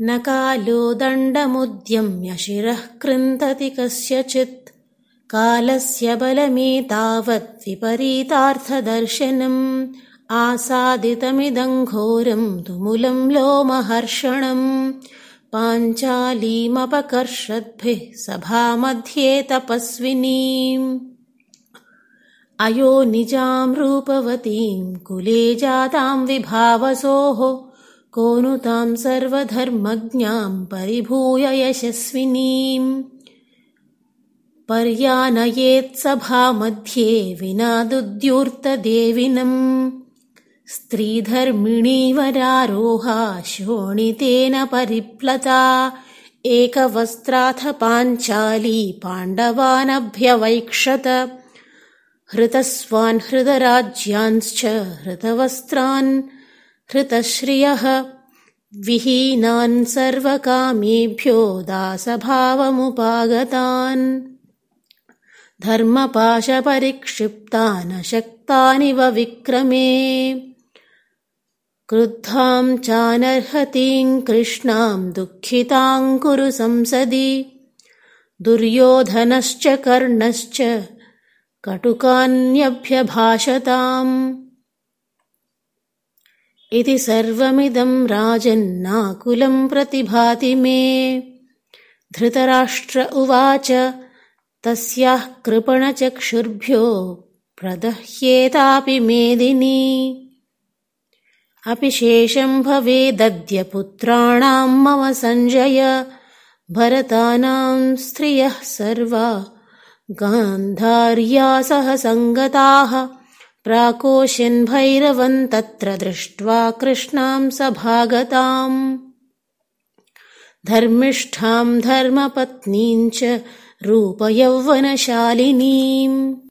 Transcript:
न कालो दण्डमुद्यम्य शिरः कृन्तति कस्यचित्। कालस्य बलमेतावद्विपरीतार्थदर्शनम् आसादितमिदम् घोरम् तुमुलम् लोमहर्षणम् पाञ्चालीमपकर्षद्भिः सभामध्ये तपस्विनीम् अयो निजाम् रूपवतीम् कुले जाताम् विभावसोः को नु ताम् सर्वधर्मज्ञाम् परिभूय यशस्विनीम् पर्यानयेत्सभामध्ये विना दुद्यूर्तदेविनम् स्त्रीधर्मिणीवरारोहा शोणितेन परिप्लता। एकवस्त्राथ पाञ्चाली पाण्डवानभ्यवैक्षत। हृतस्वान् हृतराज्यांश्च हृतवस्त्रान् हृतश्रियः विहीनान् सर्वकामेभ्यो दासभावमुपागतान्। धर्मपाशपरिक्षिप्तानशक्तानिव विक्रमे। क्रुद्धाम् चानर्हतीम् कृष्णाम् दुःखिताम् कुरु संसदि। दुर्योधनश्च कर्णश्च कटुकान्यभ्यभाषताम् इति सर्वमिदम् राजन्नाकुलम् प्रतिभाति मे। धृतराष्ट्र उवाच तस्याः कृपणचक्षुर्भ्यो प्रदह्येतापि मेदिनी। अपि शेषम् भवेदद्य पुत्राणाम् मम सञ्जय भरतानाम् स्त्रियः सर्वा गान्धार्या सह सङ्गताः प्राकोशन्भैरवम् तत्र दृष्ट्वा कृष्णाम् सभागताम्। धर्मिष्ठाम् धर्मपत्नीम् च रूपयौवनशालिनीम्